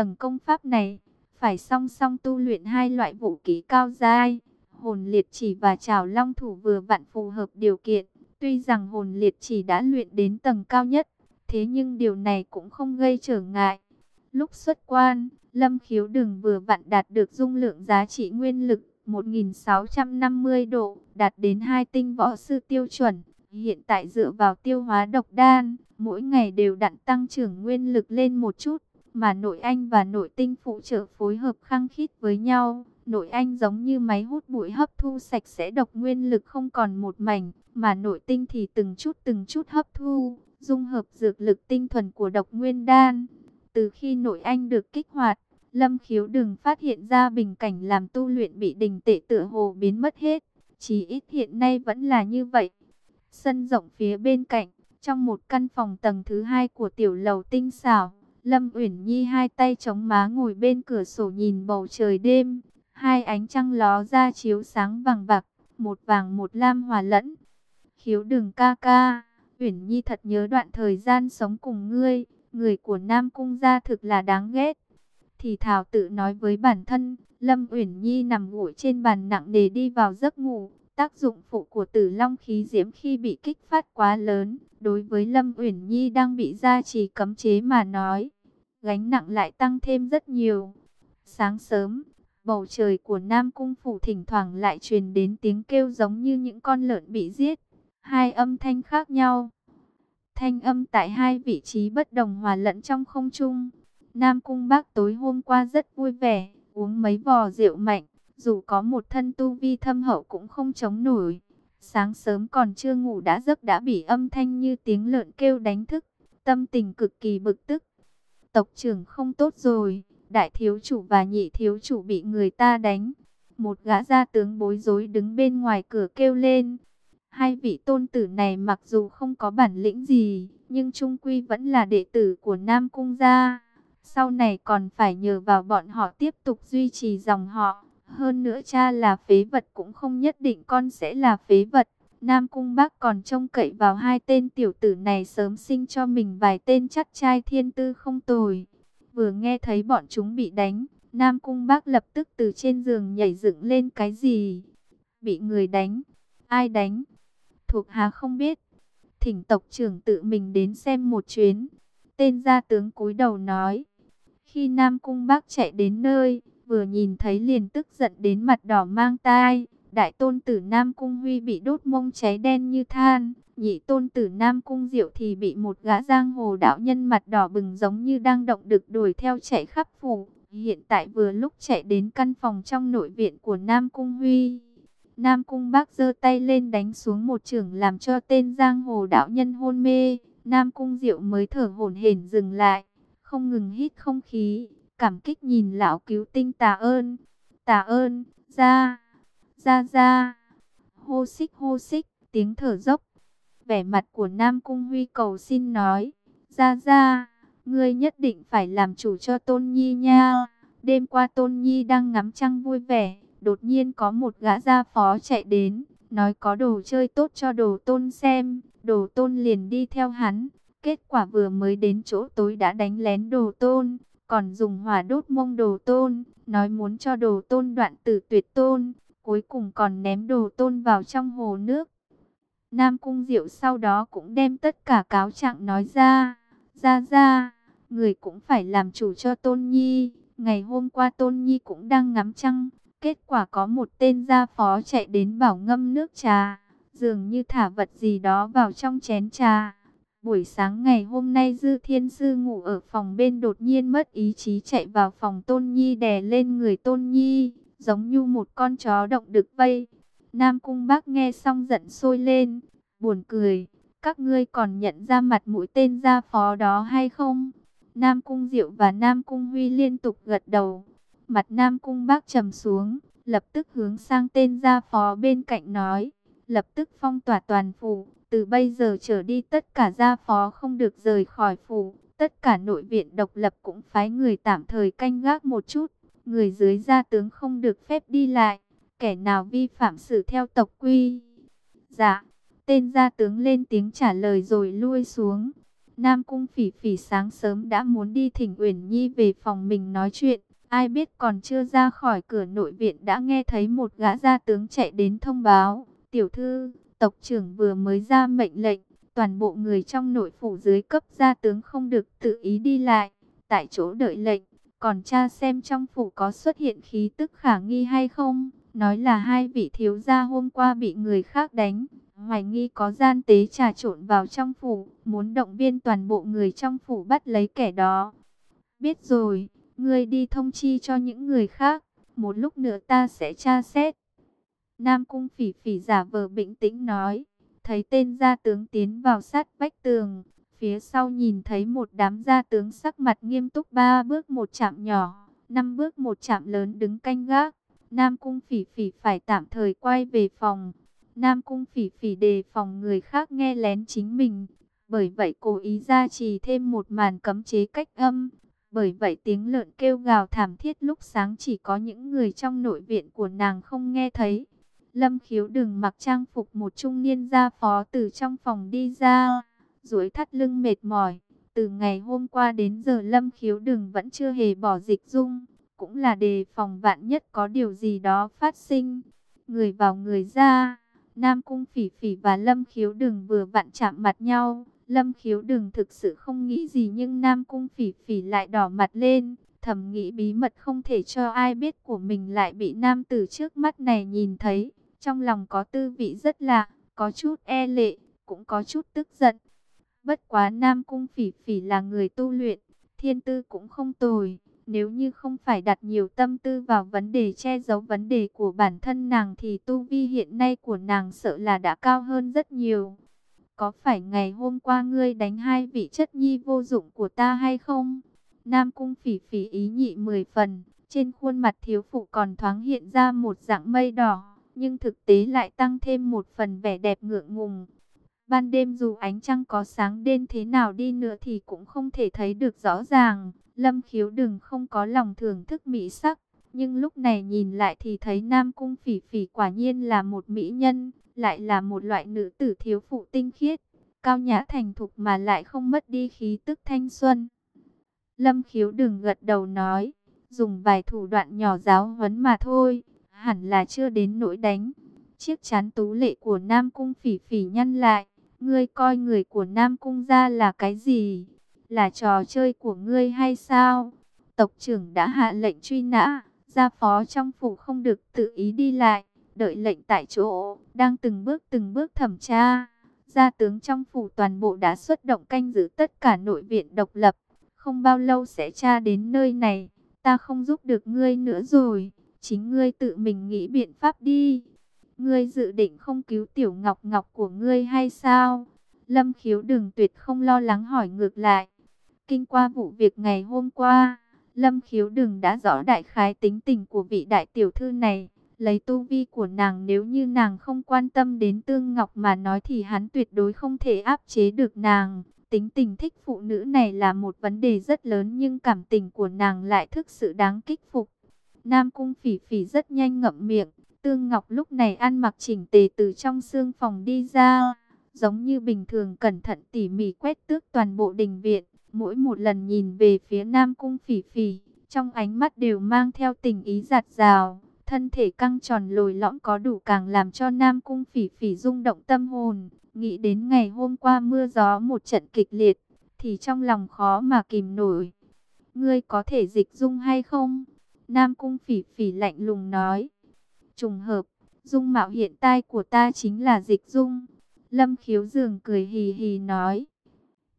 tầng công pháp này, phải song song tu luyện hai loại vũ khí cao giai. Hồn liệt chỉ và trảo long thủ vừa vặn phù hợp điều kiện. Tuy rằng hồn liệt chỉ đã luyện đến tầng cao nhất, thế nhưng điều này cũng không gây trở ngại. Lúc xuất quan, Lâm Khiếu Đừng vừa vặn đạt được dung lượng giá trị nguyên lực 1650 độ, đạt đến hai tinh võ sư tiêu chuẩn. Hiện tại dựa vào tiêu hóa độc đan, mỗi ngày đều đặn tăng trưởng nguyên lực lên một chút, mà nội anh và nội tinh phụ trợ phối hợp khăng khít với nhau. Nội anh giống như máy hút bụi hấp thu sạch sẽ độc nguyên lực không còn một mảnh, mà nội tinh thì từng chút từng chút hấp thu, dung hợp dược lực tinh thuần của độc nguyên đan. Từ khi nội anh được kích hoạt, Lâm khiếu đừng phát hiện ra bình cảnh làm tu luyện bị đình tệ tựa hồ biến mất hết. Chỉ ít hiện nay vẫn là như vậy. Sân rộng phía bên cạnh, trong một căn phòng tầng thứ hai của tiểu lầu tinh xảo, Lâm Uyển Nhi hai tay chống má ngồi bên cửa sổ nhìn bầu trời đêm. Hai ánh trăng ló ra chiếu sáng vàng bạc, một vàng một lam hòa lẫn. Khiếu đừng ca ca, Uyển Nhi thật nhớ đoạn thời gian sống cùng ngươi, người của Nam Cung gia thực là đáng ghét thì thảo tự nói với bản thân, Lâm Uyển Nhi nằm ngủ trên bàn nặng nề đi vào giấc ngủ. Tác dụng phụ của tử long khí diễm khi bị kích phát quá lớn, đối với Lâm Uyển Nhi đang bị gia trì cấm chế mà nói, gánh nặng lại tăng thêm rất nhiều. Sáng sớm, bầu trời của Nam Cung Phủ thỉnh thoảng lại truyền đến tiếng kêu giống như những con lợn bị giết. Hai âm thanh khác nhau. Thanh âm tại hai vị trí bất đồng hòa lẫn trong không trung. Nam Cung Bác tối hôm qua rất vui vẻ, uống mấy vò rượu mạnh, dù có một thân tu vi thâm hậu cũng không chống nổi. Sáng sớm còn chưa ngủ đã giấc đã bị âm thanh như tiếng lợn kêu đánh thức, tâm tình cực kỳ bực tức. Tộc trưởng không tốt rồi, đại thiếu chủ và nhị thiếu chủ bị người ta đánh. Một gã gia tướng bối rối đứng bên ngoài cửa kêu lên. Hai vị tôn tử này mặc dù không có bản lĩnh gì, nhưng trung quy vẫn là đệ tử của Nam Cung gia. Sau này còn phải nhờ vào bọn họ tiếp tục duy trì dòng họ. Hơn nữa cha là phế vật cũng không nhất định con sẽ là phế vật. Nam Cung Bác còn trông cậy vào hai tên tiểu tử này sớm sinh cho mình vài tên chắc trai thiên tư không tồi. Vừa nghe thấy bọn chúng bị đánh, Nam Cung Bác lập tức từ trên giường nhảy dựng lên cái gì? Bị người đánh? Ai đánh? Thuộc Hà không biết. Thỉnh tộc trưởng tự mình đến xem một chuyến. Tên gia tướng cúi đầu nói. Khi Nam Cung Bác chạy đến nơi, vừa nhìn thấy liền tức giận đến mặt đỏ mang tai. Đại tôn tử Nam Cung Huy bị đốt mông cháy đen như than. Nhị tôn tử Nam Cung Diệu thì bị một gã giang hồ đạo nhân mặt đỏ bừng giống như đang động đực đuổi theo chạy khắp phủ. Hiện tại vừa lúc chạy đến căn phòng trong nội viện của Nam Cung Huy. Nam Cung Bác giơ tay lên đánh xuống một trường làm cho tên giang hồ đạo nhân hôn mê. Nam Cung Diệu mới thở hổn hển dừng lại không ngừng hít không khí, cảm kích nhìn lão cứu tinh tà ơn, tà ơn, ra, ra ra, hô xích hô xích, tiếng thở dốc. Vẻ mặt của Nam Cung Huy cầu xin nói, ra ra, ngươi nhất định phải làm chủ cho Tôn Nhi nha. Đêm qua Tôn Nhi đang ngắm trăng vui vẻ, đột nhiên có một gã gia phó chạy đến, nói có đồ chơi tốt cho đồ tôn xem, đồ tôn liền đi theo hắn, Kết quả vừa mới đến chỗ tối đã đánh lén đồ tôn, còn dùng hỏa đốt mông đồ tôn, nói muốn cho đồ tôn đoạn tử tuyệt tôn, cuối cùng còn ném đồ tôn vào trong hồ nước. Nam Cung Diệu sau đó cũng đem tất cả cáo trạng nói ra, ra ra, người cũng phải làm chủ cho Tôn Nhi. Ngày hôm qua Tôn Nhi cũng đang ngắm trăng, kết quả có một tên gia phó chạy đến bảo ngâm nước trà, dường như thả vật gì đó vào trong chén trà. Buổi sáng ngày hôm nay Dư Thiên Sư ngủ ở phòng bên đột nhiên mất ý chí chạy vào phòng Tôn Nhi đè lên người Tôn Nhi, giống như một con chó động được vây. Nam Cung Bác nghe xong giận sôi lên, buồn cười, các ngươi còn nhận ra mặt mũi tên gia phó đó hay không? Nam Cung Diệu và Nam Cung Huy liên tục gật đầu, mặt Nam Cung Bác trầm xuống, lập tức hướng sang tên gia phó bên cạnh nói, lập tức phong tỏa toàn phủ từ bây giờ trở đi tất cả gia phó không được rời khỏi phủ. Tất cả nội viện độc lập cũng phái người tạm thời canh gác một chút. Người dưới gia tướng không được phép đi lại. Kẻ nào vi phạm xử theo tộc quy. Dạ, tên gia tướng lên tiếng trả lời rồi lui xuống. Nam Cung Phỉ Phỉ sáng sớm đã muốn đi thỉnh Uyển Nhi về phòng mình nói chuyện. Ai biết còn chưa ra khỏi cửa nội viện đã nghe thấy một gã gia tướng chạy đến thông báo. Tiểu thư, tộc trưởng vừa mới ra mệnh lệnh. Toàn bộ người trong nội phủ dưới cấp gia tướng không được tự ý đi lại. Tại chỗ đợi lệnh. Còn cha xem trong phủ có xuất hiện khí tức khả nghi hay không. Nói là hai vị thiếu gia hôm qua bị người khác đánh hoài nghi có gian tế trà trộn vào trong phủ, muốn động viên toàn bộ người trong phủ bắt lấy kẻ đó. Biết rồi, ngươi đi thông chi cho những người khác, một lúc nữa ta sẽ tra xét. Nam cung phỉ phỉ giả vờ bình tĩnh nói, thấy tên gia tướng tiến vào sát vách tường, phía sau nhìn thấy một đám gia tướng sắc mặt nghiêm túc ba bước một chạm nhỏ, năm bước một chạm lớn đứng canh gác. Nam cung phỉ phỉ phải tạm thời quay về phòng. Nam Cung phỉ phỉ đề phòng người khác nghe lén chính mình. Bởi vậy cố ý ra trì thêm một màn cấm chế cách âm. Bởi vậy tiếng lợn kêu gào thảm thiết lúc sáng chỉ có những người trong nội viện của nàng không nghe thấy. Lâm khiếu đừng mặc trang phục một trung niên gia phó từ trong phòng đi ra. duỗi thắt lưng mệt mỏi. Từ ngày hôm qua đến giờ Lâm khiếu đừng vẫn chưa hề bỏ dịch dung. Cũng là đề phòng vạn nhất có điều gì đó phát sinh. Người vào người ra, Nam Cung Phỉ Phỉ và Lâm Khiếu Đừng vừa vặn chạm mặt nhau. Lâm Khiếu Đừng thực sự không nghĩ gì nhưng Nam Cung Phỉ Phỉ lại đỏ mặt lên. Thầm nghĩ bí mật không thể cho ai biết của mình lại bị nam tử trước mắt này nhìn thấy. Trong lòng có tư vị rất lạ, có chút e lệ, cũng có chút tức giận. Bất quá Nam Cung Phỉ Phỉ là người tu luyện, thiên tư cũng không tồi. Nếu như không phải đặt nhiều tâm tư vào vấn đề che giấu vấn đề của bản thân nàng thì tu vi hiện nay của nàng sợ là đã cao hơn rất nhiều. Có phải ngày hôm qua ngươi đánh hai vị chất nhi vô dụng của ta hay không? Nam cung phỉ phỉ ý nhị mười phần, trên khuôn mặt thiếu phụ còn thoáng hiện ra một dạng mây đỏ, nhưng thực tế lại tăng thêm một phần vẻ đẹp ngượng ngùng. Ban đêm dù ánh trăng có sáng đêm thế nào đi nữa thì cũng không thể thấy được rõ ràng. Lâm khiếu đừng không có lòng thưởng thức mỹ sắc. Nhưng lúc này nhìn lại thì thấy Nam Cung Phỉ Phỉ quả nhiên là một mỹ nhân, lại là một loại nữ tử thiếu phụ tinh khiết, cao nhã thành thục mà lại không mất đi khí tức thanh xuân. Lâm khiếu đừng gật đầu nói, dùng vài thủ đoạn nhỏ giáo huấn mà thôi, hẳn là chưa đến nỗi đánh. Chiếc chán tú lệ của Nam Cung Phỉ Phỉ nhăn lại, ngươi coi người của Nam Cung ra là cái gì? Là trò chơi của ngươi hay sao? Tộc trưởng đã hạ lệnh truy nã, gia phó trong phủ không được tự ý đi lại, đợi lệnh tại chỗ, đang từng bước từng bước thẩm tra. Gia tướng trong phủ toàn bộ đã xuất động canh giữ tất cả nội viện độc lập, không bao lâu sẽ tra đến nơi này, ta không giúp được ngươi nữa rồi, chính ngươi tự mình nghĩ biện pháp đi. Ngươi dự định không cứu tiểu ngọc ngọc của ngươi hay sao? Lâm khiếu đừng tuyệt không lo lắng hỏi ngược lại. Kinh qua vụ việc ngày hôm qua, Lâm khiếu đừng đã rõ đại khái tính tình của vị đại tiểu thư này. Lấy tu vi của nàng nếu như nàng không quan tâm đến Tương Ngọc mà nói thì hắn tuyệt đối không thể áp chế được nàng. Tính tình thích phụ nữ này là một vấn đề rất lớn nhưng cảm tình của nàng lại thực sự đáng kích phục. Nam Cung Phỉ Phỉ rất nhanh ngậm miệng, Tương Ngọc lúc này ăn mặc chỉnh tề từ trong xương phòng đi ra, giống như bình thường cẩn thận tỉ mỉ quét tước toàn bộ đình viện. Mỗi một lần nhìn về phía Nam Cung Phỉ Phỉ, trong ánh mắt đều mang theo tình ý giạt rào, thân thể căng tròn lồi lõm có đủ càng làm cho Nam Cung Phỉ Phỉ rung động tâm hồn. Nghĩ đến ngày hôm qua mưa gió một trận kịch liệt, thì trong lòng khó mà kìm nổi. Ngươi có thể dịch dung hay không? Nam Cung Phỉ Phỉ lạnh lùng nói. Trùng hợp, dung mạo hiện tại của ta chính là dịch dung. Lâm khiếu dường cười hì hì nói.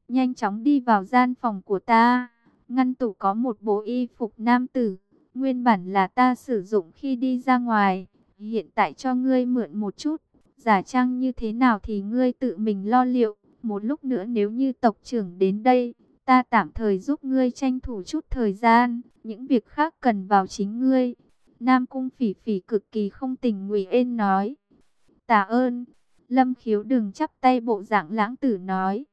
Nhanh chóng đi vào gian phòng của ta. Ngăn tủ có một bộ y phục nam tử. Nguyên bản là ta sử dụng khi đi ra ngoài. Hiện tại cho ngươi mượn một chút. Giả trang như thế nào thì ngươi tự mình lo liệu. Một lúc nữa nếu như tộc trưởng đến đây, ta tạm thời giúp ngươi tranh thủ chút thời gian. Những việc khác cần vào chính ngươi. Nam Cung Phỉ Phỉ cực kỳ không tình nguyện nói. Tạ ơn. Lâm khiếu đừng chắp tay bộ dạng lãng tử nói.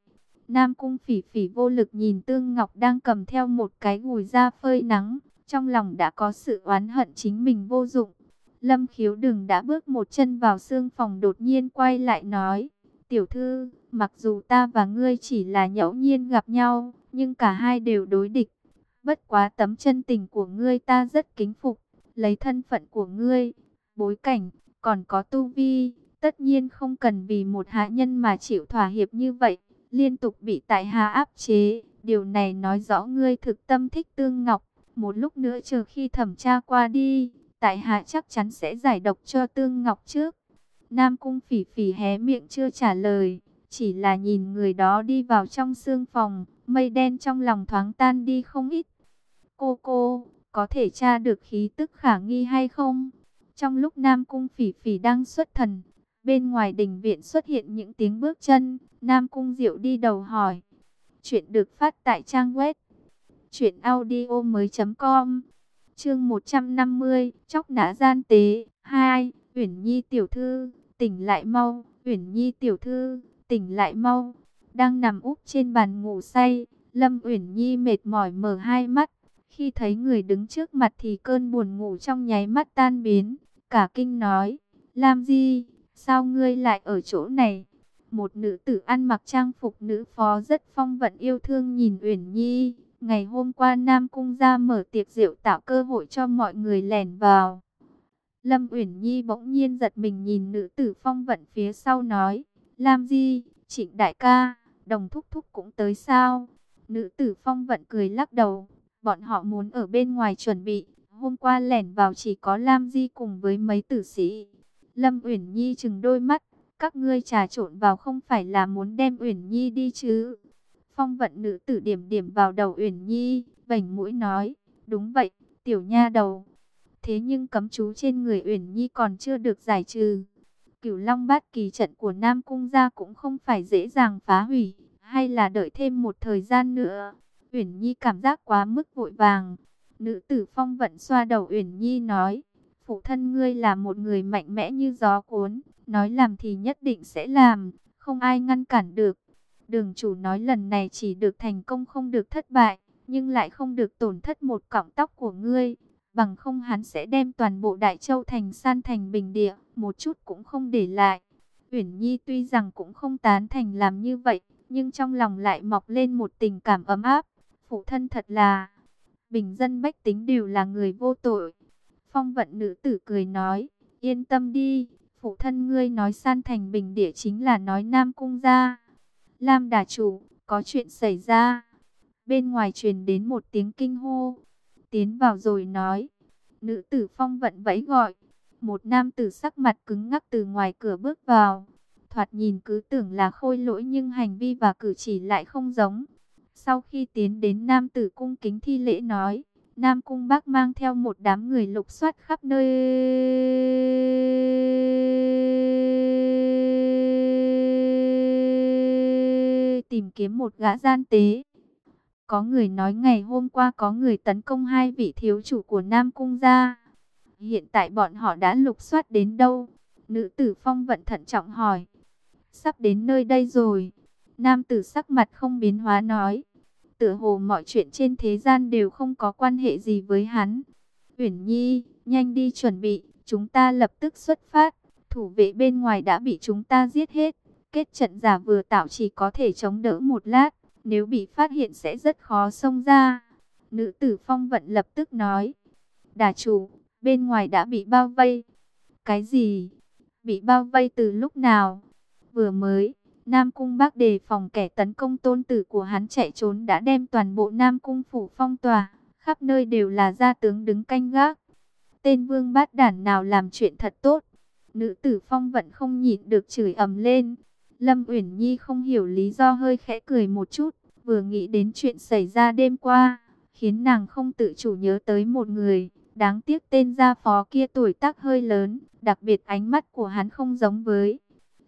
Nam Cung Phỉ Phỉ vô lực nhìn Tương Ngọc đang cầm theo một cái gùi da phơi nắng. Trong lòng đã có sự oán hận chính mình vô dụng. Lâm khiếu đừng đã bước một chân vào xương phòng đột nhiên quay lại nói. Tiểu thư, mặc dù ta và ngươi chỉ là nhẫu nhiên gặp nhau, nhưng cả hai đều đối địch. Bất quá tấm chân tình của ngươi ta rất kính phục, lấy thân phận của ngươi, bối cảnh, còn có tu vi, tất nhiên không cần vì một hạ nhân mà chịu thỏa hiệp như vậy, liên tục bị tại hạ áp chế. Điều này nói rõ ngươi thực tâm thích Tương Ngọc, một lúc nữa chờ khi thẩm tra qua đi, tại hạ chắc chắn sẽ giải độc cho Tương Ngọc trước. Nam Cung phỉ phỉ hé miệng chưa trả lời, chỉ là nhìn người đó đi vào trong sương phòng, mây đen trong lòng thoáng tan đi không ít. Cô cô, có thể tra được khí tức khả nghi hay không? Trong lúc Nam Cung phỉ phỉ đang xuất thần, bên ngoài đình viện xuất hiện những tiếng bước chân, Nam Cung Diệu đi đầu hỏi. Chuyện được phát tại trang web truyệnaudiomoi.com. Chương 150, chóc nã gian tế 2, Uyển Nhi tiểu thư, tỉnh lại mau, Uyển Nhi tiểu thư, tỉnh lại mau. Đang nằm úp trên bàn ngủ say, Lâm Uyển Nhi mệt mỏi mở hai mắt, khi thấy người đứng trước mặt thì cơn buồn ngủ trong nháy mắt tan biến, cả kinh nói: "Lam Di, sao ngươi lại ở chỗ này?" Một nữ tử ăn mặc trang phục nữ phó rất phong vận yêu thương nhìn Uyển Nhi. Ngày hôm qua Nam Cung gia mở tiệc rượu tạo cơ hội cho mọi người lẻn vào. Lâm Uyển Nhi bỗng nhiên giật mình nhìn nữ tử phong vận phía sau nói. Lam Di, trịnh đại ca, đồng thúc thúc cũng tới sao? Nữ tử phong vận cười lắc đầu. Bọn họ muốn ở bên ngoài chuẩn bị. Hôm qua lẻn vào chỉ có Lam Di cùng với mấy tử sĩ. Lâm Uyển Nhi chừng đôi mắt các ngươi trà trộn vào không phải là muốn đem Uyển Nhi đi chứ? Phong vận nữ tử điểm điểm vào đầu Uyển Nhi, vành mũi nói, đúng vậy, tiểu nha đầu. Thế nhưng cấm chú trên người Uyển Nhi còn chưa được giải trừ. Cửu Long Bát Kỳ trận của Nam cung gia cũng không phải dễ dàng phá hủy, hay là đợi thêm một thời gian nữa. Uyển Nhi cảm giác quá mức vội vàng. Nữ tử Phong vận xoa đầu Uyển Nhi nói, phụ thân ngươi là một người mạnh mẽ như gió cuốn, nói làm thì nhất định sẽ làm, không ai ngăn cản được. Đường chủ nói lần này chỉ được thành công không được thất bại, nhưng lại không được tổn thất một cọng tóc của ngươi. Bằng không hắn sẽ đem toàn bộ Đại Châu thành san thành bình địa, một chút cũng không để lại. Uyển Nhi tuy rằng cũng không tán thành làm như vậy, nhưng trong lòng lại mọc lên một tình cảm ấm áp. Phụ thân thật là, bình dân bách tính đều là người vô tội. Phong vận nữ tử cười nói, yên tâm đi, phụ thân ngươi nói san thành bình địa chính là nói Nam Cung gia Lam đà chủ, có chuyện xảy ra. Bên ngoài truyền đến một tiếng kinh hô. Tiến vào rồi nói. Nữ tử phong vận vẫy gọi. Một nam tử sắc mặt cứng ngắc từ ngoài cửa bước vào. Thoạt nhìn cứ tưởng là khôi lỗi nhưng hành vi và cử chỉ lại không giống. Sau khi tiến đến nam tử cung kính thi lễ nói. Nam Cung Bác mang theo một đám người lục soát khắp nơi tìm kiếm một gã gian tế. Có người nói ngày hôm qua có người tấn công hai vị thiếu chủ của Nam Cung gia. Hiện tại bọn họ đã lục soát đến đâu? Nữ tử phong vận thận trọng hỏi. Sắp đến nơi đây rồi. Nam tử sắc mặt không biến hóa nói tựa hồ mọi chuyện trên thế gian đều không có quan hệ gì với hắn. Uyển Nhi, nhanh đi chuẩn bị, chúng ta lập tức xuất phát. Thủ vệ bên ngoài đã bị chúng ta giết hết. Kết trận giả vừa tạo chỉ có thể chống đỡ một lát, nếu bị phát hiện sẽ rất khó xông ra. Nữ tử phong vận lập tức nói. Đà chủ, bên ngoài đã bị bao vây. Cái gì? Bị bao vây từ lúc nào? Vừa mới. Nam Cung Bác đề phòng kẻ tấn công tôn tử của hắn chạy trốn đã đem toàn bộ Nam Cung phủ phong tỏa, khắp nơi đều là gia tướng đứng canh gác. Tên vương bát đản nào làm chuyện thật tốt, nữ tử phong vận không nhịn được chửi ầm lên. Lâm Uyển Nhi không hiểu lý do hơi khẽ cười một chút, vừa nghĩ đến chuyện xảy ra đêm qua, khiến nàng không tự chủ nhớ tới một người. Đáng tiếc tên gia phó kia tuổi tác hơi lớn, đặc biệt ánh mắt của hắn không giống với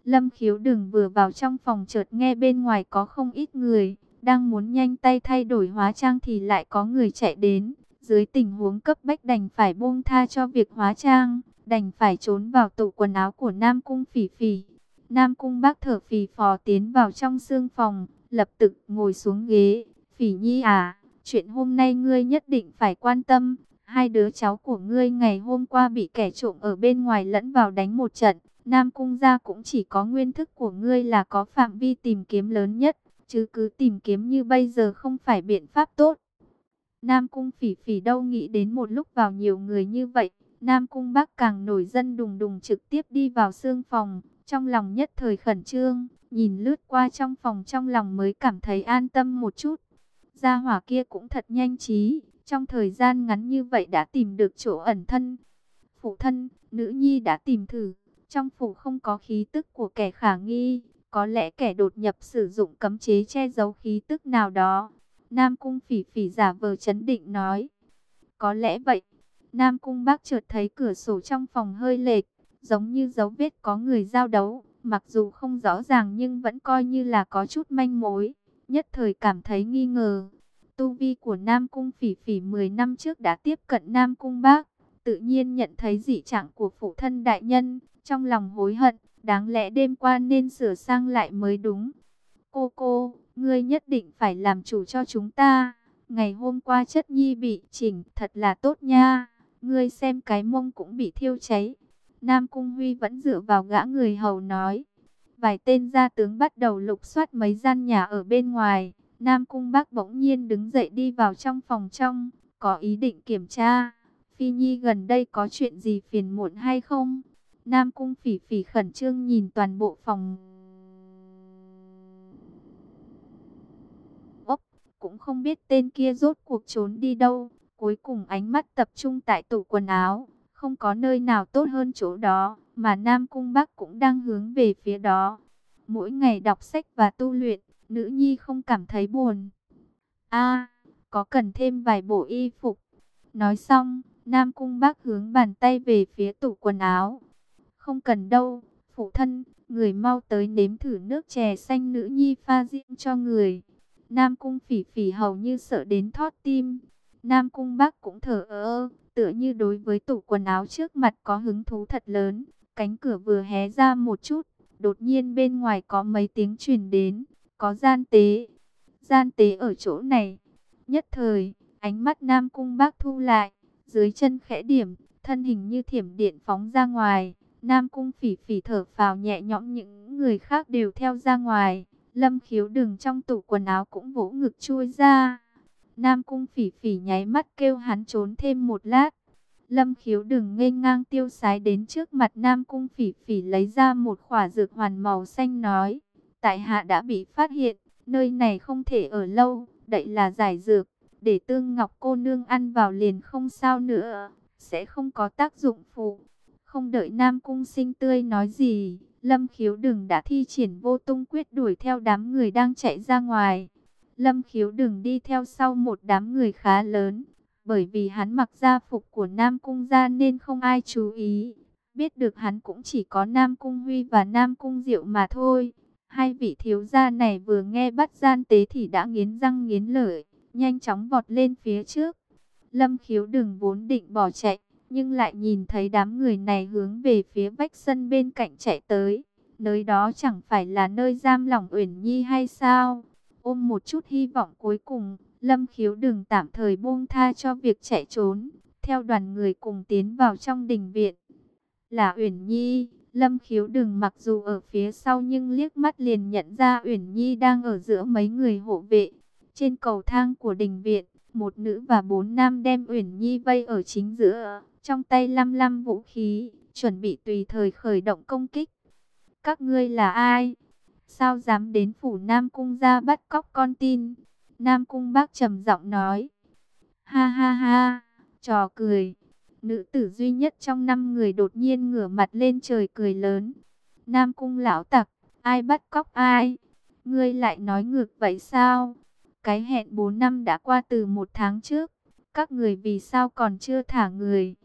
Lâm khiếu đừng vừa vào trong phòng chợt nghe bên ngoài có không ít người, đang muốn nhanh tay thay đổi hóa trang thì lại có người chạy đến. Dưới tình huống cấp bách đành phải buông tha cho việc hóa trang, đành phải trốn vào tủ quần áo của Nam Cung phỉ phỉ. Nam Cung bác thở phì phò tiến vào trong xương phòng, lập tức ngồi xuống ghế. Phỉ nhi à, chuyện hôm nay ngươi nhất định phải quan tâm. Hai đứa cháu của ngươi ngày hôm qua bị kẻ trộm ở bên ngoài lẫn vào đánh một trận Nam Cung gia cũng chỉ có nguyên thức của ngươi là có phạm vi tìm kiếm lớn nhất, chứ cứ tìm kiếm như bây giờ không phải biện pháp tốt. Nam Cung phỉ phỉ đâu nghĩ đến một lúc vào nhiều người như vậy, Nam Cung bác càng nổi dân đùng đùng trực tiếp đi vào xương phòng, trong lòng nhất thời khẩn trương, nhìn lướt qua trong phòng trong lòng mới cảm thấy an tâm một chút. Gia hỏa kia cũng thật nhanh trí, trong thời gian ngắn như vậy đã tìm được chỗ ẩn thân. Phụ thân, nữ nhi đã tìm thử, trong phủ không có khí tức của kẻ khả nghi, có lẽ kẻ đột nhập sử dụng cấm chế che giấu khí tức nào đó. Nam Cung phỉ phỉ giả vờ chấn định nói. Có lẽ vậy. Nam Cung bác chợt thấy cửa sổ trong phòng hơi lệch, giống như dấu vết có người giao đấu. Mặc dù không rõ ràng nhưng vẫn coi như là có chút manh mối. Nhất thời cảm thấy nghi ngờ. Tu vi của Nam Cung phỉ phỉ 10 năm trước đã tiếp cận Nam Cung bác. Tự nhiên nhận thấy dị trạng của phụ thân đại nhân. Trong lòng hối hận, đáng lẽ đêm qua nên sửa sang lại mới đúng. Cô cô, ngươi nhất định phải làm chủ cho chúng ta. Ngày hôm qua chất nhi bị chỉnh thật là tốt nha. Ngươi xem cái mông cũng bị thiêu cháy. Nam Cung Huy vẫn dựa vào gã người hầu nói. Vài tên gia tướng bắt đầu lục soát mấy gian nhà ở bên ngoài. Nam Cung Bắc bỗng nhiên đứng dậy đi vào trong phòng trong, có ý định kiểm tra. Phi Nhi gần đây có chuyện gì phiền muộn hay không? Nam Cung Phỉ Phỉ khẩn trương nhìn toàn bộ phòng. Ốc, cũng không biết tên kia rốt cuộc trốn đi đâu. Cuối cùng ánh mắt tập trung tại tủ quần áo. Không có nơi nào tốt hơn chỗ đó, mà Nam Cung Bắc cũng đang hướng về phía đó. Mỗi ngày đọc sách và tu luyện, nữ nhi không cảm thấy buồn. a có cần thêm vài bộ y phục. Nói xong, Nam Cung Bắc hướng bàn tay về phía tủ quần áo. Không cần đâu, phụ thân, người mau tới nếm thử nước chè xanh nữ nhi pha riêng cho người. Nam Cung phỉ phỉ hầu như sợ đến thót tim. Nam Cung Bắc cũng thở ơ, tựa như đối với tủ quần áo trước mặt có hứng thú thật lớn. Cánh cửa vừa hé ra một chút, đột nhiên bên ngoài có mấy tiếng truyền đến, có gian tế. Gian tế ở chỗ này. Nhất thời, ánh mắt Nam Cung Bác thu lại, dưới chân khẽ điểm, thân hình như thiểm điện phóng ra ngoài. Nam Cung phỉ phỉ thở phào nhẹ nhõm những người khác đều theo ra ngoài. Lâm khiếu đừng trong tủ quần áo cũng vỗ ngực chui ra. Nam Cung phỉ phỉ nháy mắt kêu hắn trốn thêm một lát. Lâm khiếu đừng ngây ngang tiêu sái đến trước mặt Nam Cung phỉ phỉ lấy ra một khỏa dược hoàn màu xanh nói. Tại hạ đã bị phát hiện, nơi này không thể ở lâu, đậy là giải dược. Để tương ngọc cô nương ăn vào liền không sao nữa, sẽ không có tác dụng phụ. Không đợi Nam Cung sinh tươi nói gì, Lâm khiếu đừng đã thi triển vô tung quyết đuổi theo đám người đang chạy ra ngoài. Lâm khiếu đừng đi theo sau một đám người khá lớn, bởi vì hắn mặc gia phục của Nam Cung gia nên không ai chú ý. Biết được hắn cũng chỉ có Nam Cung Huy và Nam Cung Diệu mà thôi. Hai vị thiếu gia này vừa nghe bắt gian tế thì đã nghiến răng nghiến lợi, nhanh chóng vọt lên phía trước. Lâm khiếu đừng vốn định bỏ chạy, nhưng lại nhìn thấy đám người này hướng về phía vách sân bên cạnh chạy tới. Nơi đó chẳng phải là nơi giam lỏng Uyển Nhi hay sao? Ôm một chút hy vọng cuối cùng, Lâm Khiếu đừng tạm thời buông tha cho việc chạy trốn, theo đoàn người cùng tiến vào trong đình viện. Là Uyển Nhi, Lâm Khiếu đừng mặc dù ở phía sau nhưng liếc mắt liền nhận ra Uyển Nhi đang ở giữa mấy người hộ vệ. Trên cầu thang của đình viện, một nữ và bốn nam đem Uyển Nhi vây ở chính giữa trong tay lăm lăm vũ khí, chuẩn bị tùy thời khởi động công kích. Các ngươi là ai? Sao dám đến phủ Nam Cung ra bắt cóc con tin? Nam Cung bác trầm giọng nói. Ha ha ha, trò cười. Nữ tử duy nhất trong năm người đột nhiên ngửa mặt lên trời cười lớn. Nam Cung lão tặc, ai bắt cóc ai? Ngươi lại nói ngược vậy sao? Cái hẹn 4 năm đã qua từ một tháng trước. Các người vì sao còn chưa thả người?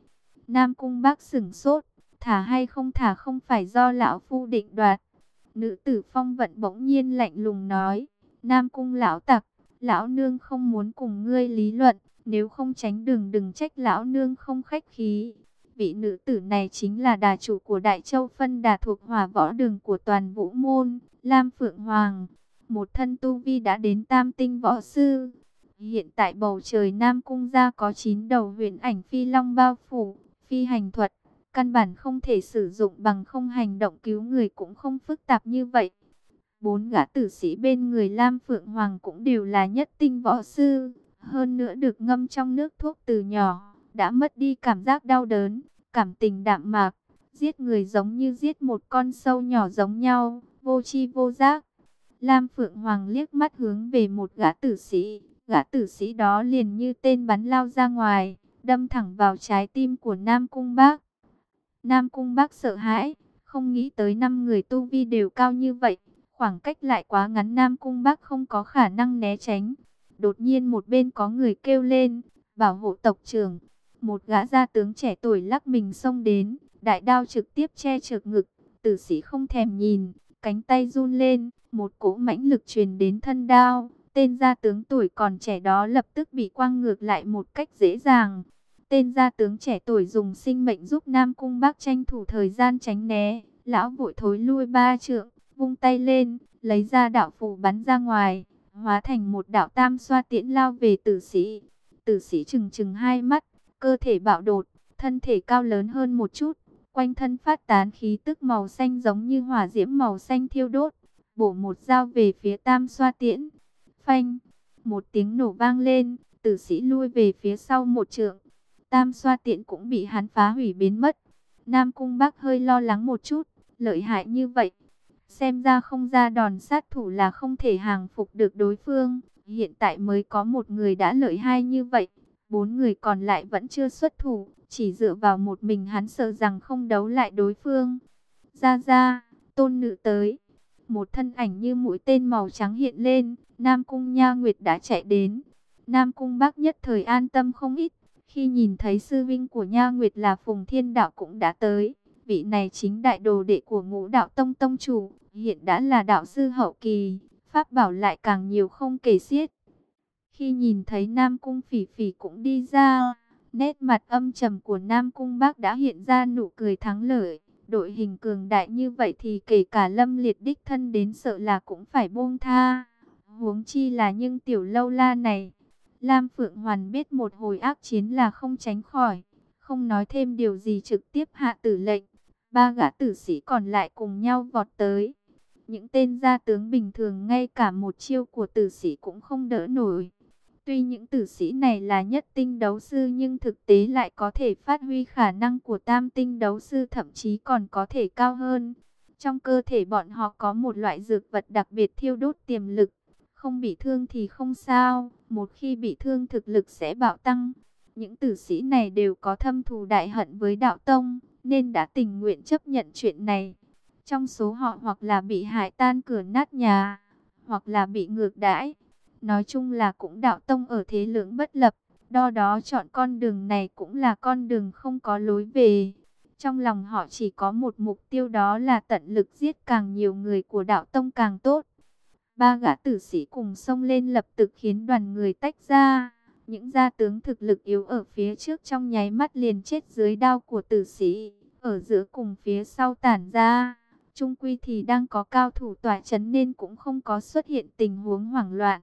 Nam cung bác sửng sốt, thả hay không thả không phải do lão phu định đoạt. Nữ tử phong vận bỗng nhiên lạnh lùng nói, Nam cung lão tặc, lão nương không muốn cùng ngươi lý luận, nếu không tránh đừng đừng trách lão nương không khách khí. Vị nữ tử này chính là đà chủ của Đại Châu Phân đà thuộc hỏa võ đường của toàn vũ môn, Lam Phượng Hoàng. Một thân tu vi đã đến tam tinh võ sư. Hiện tại bầu trời Nam Cung gia có 9 đầu huyền ảnh phi long bao phủ, phi hành thuật, căn bản không thể sử dụng bằng không hành động cứu người cũng không phức tạp như vậy. Bốn gã tử sĩ bên người Lam Phượng Hoàng cũng đều là nhất tinh võ sư, hơn nữa được ngâm trong nước thuốc từ nhỏ, đã mất đi cảm giác đau đớn, cảm tình đạm mạc, giết người giống như giết một con sâu nhỏ giống nhau, vô chi vô giác. Lam Phượng Hoàng liếc mắt hướng về một gã tử sĩ, gã tử sĩ đó liền như tên bắn lao ra ngoài, đâm thẳng vào trái tim của Nam Cung Bác. Nam Cung Bác sợ hãi, không nghĩ tới năm người tu vi đều cao như vậy, khoảng cách lại quá ngắn Nam Cung Bác không có khả năng né tránh. Đột nhiên một bên có người kêu lên, bảo hộ tộc trưởng. Một gã gia tướng trẻ tuổi lắc mình xông đến, đại đao trực tiếp che trượt ngực, tử sĩ không thèm nhìn, cánh tay run lên, một cỗ mãnh lực truyền đến thân đao. Tên gia tướng tuổi còn trẻ đó lập tức bị quăng ngược lại một cách dễ dàng. Tên gia tướng trẻ tuổi dùng sinh mệnh giúp Nam Cung bắc tranh thủ thời gian tránh né. Lão vội thối lui ba trượng, vung tay lên, lấy ra đạo phù bắn ra ngoài, hóa thành một đạo tam xoa tiễn lao về tử sĩ. Tử sĩ chừng chừng hai mắt, cơ thể bạo đột, thân thể cao lớn hơn một chút, quanh thân phát tán khí tức màu xanh giống như hỏa diễm màu xanh thiêu đốt, bổ một dao về phía tam xoa tiễn. Phanh, một tiếng nổ vang lên, tử sĩ lui về phía sau một trượng. Tam xoa tiện cũng bị hắn phá hủy biến mất. Nam Cung Bắc hơi lo lắng một chút, lợi hại như vậy. Xem ra không ra đòn sát thủ là không thể hàng phục được đối phương. Hiện tại mới có một người đã lợi hại như vậy. Bốn người còn lại vẫn chưa xuất thủ. Chỉ dựa vào một mình hắn sợ rằng không đấu lại đối phương. Ra ra, tôn nữ tới. Một thân ảnh như mũi tên màu trắng hiện lên. Nam Cung Nha Nguyệt đã chạy đến. Nam Cung Bắc nhất thời an tâm không ít. Khi nhìn thấy sư vinh của Nha Nguyệt là Phùng Thiên Đạo cũng đã tới. Vị này chính đại đồ đệ của ngũ đạo tông tông chủ, hiện đã là đạo sư hậu kỳ, pháp bảo lại càng nhiều không kể xiết. Khi nhìn thấy Nam Cung Phỉ Phỉ cũng đi ra, nét mặt âm trầm của Nam Cung Bác đã hiện ra nụ cười thắng lợi. Đội hình cường đại như vậy thì kể cả lâm liệt đích thân đến sợ là cũng phải buông tha. Huống chi là nhưng tiểu lâu la này. Lam Phượng Hoàn biết một hồi ác chiến là không tránh khỏi. Không nói thêm điều gì trực tiếp hạ tử lệnh. Ba gã tử sĩ còn lại cùng nhau vọt tới. Những tên gia tướng bình thường ngay cả một chiêu của tử sĩ cũng không đỡ nổi. Tuy những tử sĩ này là nhất tinh đấu sư nhưng thực tế lại có thể phát huy khả năng của tam tinh đấu sư thậm chí còn có thể cao hơn. Trong cơ thể bọn họ có một loại dược vật đặc biệt thiêu đốt tiềm lực. Không bị thương thì không sao, một khi bị thương thực lực sẽ bạo tăng. Những tử sĩ này đều có thâm thù đại hận với đạo tông, nên đã tình nguyện chấp nhận chuyện này. Trong số họ hoặc là bị hại tan cửa nát nhà, hoặc là bị ngược đãi. Nói chung là cũng đạo tông ở thế lưỡng bất lập, đo đó chọn con đường này cũng là con đường không có lối về. Trong lòng họ chỉ có một mục tiêu đó là tận lực giết càng nhiều người của đạo tông càng tốt. Ba gã tử sĩ cùng xông lên lập tức khiến đoàn người tách ra. Những gia tướng thực lực yếu ở phía trước trong nháy mắt liền chết dưới đao của tử sĩ, ở giữa cùng phía sau tản ra. Trung quy thì đang có cao thủ tỏa chấn nên cũng không có xuất hiện tình huống hoảng loạn.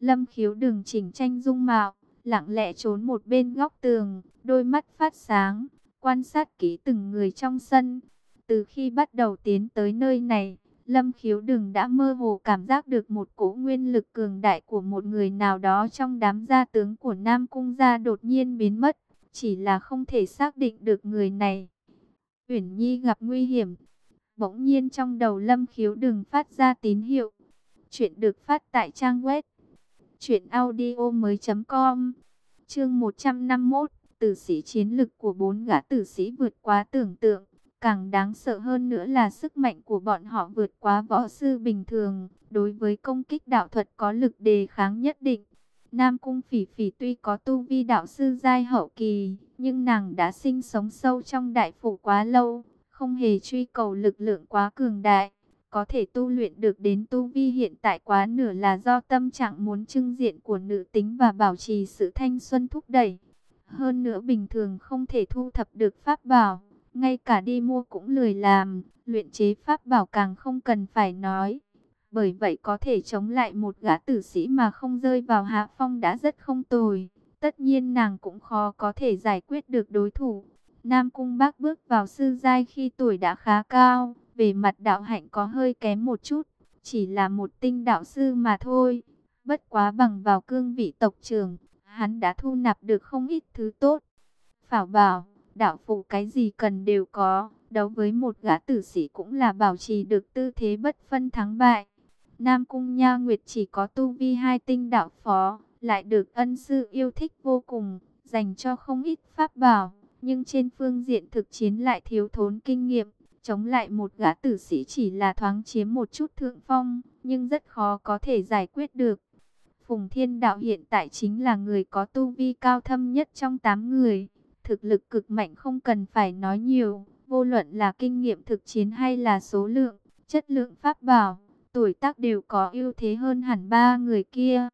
Lâm khiếu đường chỉnh tranh dung mạo, lặng lẽ trốn một bên góc tường, đôi mắt phát sáng, quan sát kỹ từng người trong sân. Từ khi bắt đầu tiến tới nơi này, Lâm khiếu đừng đã mơ hồ cảm giác được một cỗ nguyên lực cường đại của một người nào đó trong đám gia tướng của Nam Cung gia đột nhiên biến mất, chỉ là không thể xác định được người này. Uyển Nhi gặp nguy hiểm, bỗng nhiên trong đầu Lâm khiếu đừng phát ra tín hiệu. Chuyện được phát tại trang web truyệnaudiomoi.com. Chương 151, tử sĩ chiến lực của bốn gã tử sĩ vượt quá tưởng tượng. Càng đáng sợ hơn nữa là sức mạnh của bọn họ vượt quá võ sư bình thường, đối với công kích đạo thuật có lực đề kháng nhất định. Nam Cung Phỉ Phỉ tuy có tu vi đạo sư giai hậu kỳ, nhưng nàng đã sinh sống sâu trong đại phủ quá lâu, không hề truy cầu lực lượng quá cường đại. Có thể tu luyện được đến tu vi hiện tại quá nửa là do tâm trạng muốn trưng diện của nữ tính và bảo trì sự thanh xuân thúc đẩy. Hơn nữa bình thường không thể thu thập được pháp bảo ngay cả đi mua cũng lười làm, luyện chế pháp bảo càng không cần phải nói. Bởi vậy có thể chống lại một gã tử sĩ mà không rơi vào hạ phong đã rất không tồi. Tất nhiên nàng cũng khó có thể giải quyết được đối thủ. Nam Cung Bác bước vào sư giai khi tuổi đã khá cao, về mặt đạo hạnh có hơi kém một chút, chỉ là một tinh đạo sư mà thôi. Bất quá bằng vào cương vị tộc trưởng, hắn đã thu nạp được không ít thứ tốt. Phảo bảo, đạo phụ cái gì cần đều có, đấu với một gã tử sĩ cũng là bảo trì được tư thế bất phân thắng bại. Nam Cung Nha Nguyệt chỉ có tu vi hai tinh đạo phó, lại được ân sư yêu thích vô cùng, dành cho không ít pháp bảo, nhưng trên phương diện thực chiến lại thiếu thốn kinh nghiệm, chống lại một gã tử sĩ chỉ là thoáng chiếm một chút thượng phong, nhưng rất khó có thể giải quyết được. Phùng Thiên Đạo hiện tại chính là người có tu vi cao thâm nhất trong 8 người, thực lực cực mạnh không cần phải nói nhiều, vô luận là kinh nghiệm thực chiến hay là số lượng, chất lượng pháp bảo, tuổi tác đều có ưu thế hơn hẳn ba người kia.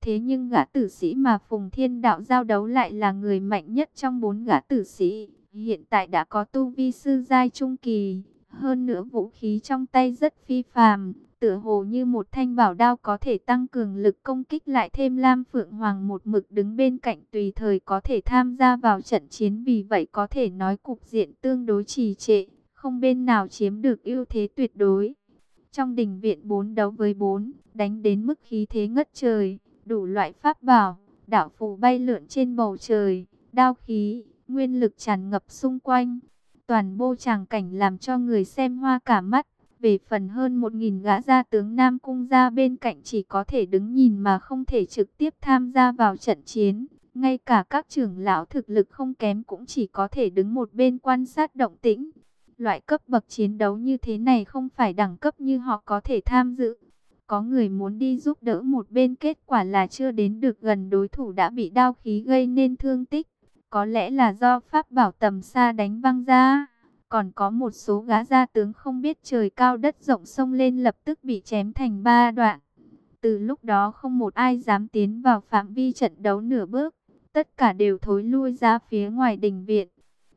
Thế nhưng gã tử sĩ mà Phùng Thiên Đạo giao đấu lại là người mạnh nhất trong bốn gã tử sĩ. Hiện tại đã có tu vi sư giai trung kỳ. Hơn nữa vũ khí trong tay rất phi phàm. Tựa hồ như một thanh bảo đao có thể tăng cường lực công kích lại thêm Lam Phượng Hoàng một mực đứng bên cạnh tùy thời có thể tham gia vào trận chiến. Vì vậy có thể nói cục diện tương đối trì trệ. Không bên nào chiếm được ưu thế tuyệt đối. Trong đình viện 4 đấu với 4, đánh đến mức khí thế ngất trời đủ loại pháp bảo, đạo phù bay lượn trên bầu trời, đao khí, nguyên lực tràn ngập xung quanh. Toàn bộ tràng cảnh làm cho người xem hoa cả mắt. Về phần hơn một nghìn gã gia tướng Nam Cung ra bên cạnh chỉ có thể đứng nhìn mà không thể trực tiếp tham gia vào trận chiến. Ngay cả các trưởng lão thực lực không kém cũng chỉ có thể đứng một bên quan sát động tĩnh. Loại cấp bậc chiến đấu như thế này không phải đẳng cấp như họ có thể tham dự. Có người muốn đi giúp đỡ một bên kết quả là chưa đến được gần đối thủ đã bị đao khí gây nên thương tích. Có lẽ là do pháp bảo tầm xa đánh văng ra. Còn có một số gã gia tướng không biết trời cao đất rộng sông lên lập tức bị chém thành ba đoạn. Từ lúc đó không một ai dám tiến vào phạm vi trận đấu nửa bước. Tất cả đều thối lui ra phía ngoài đình viện.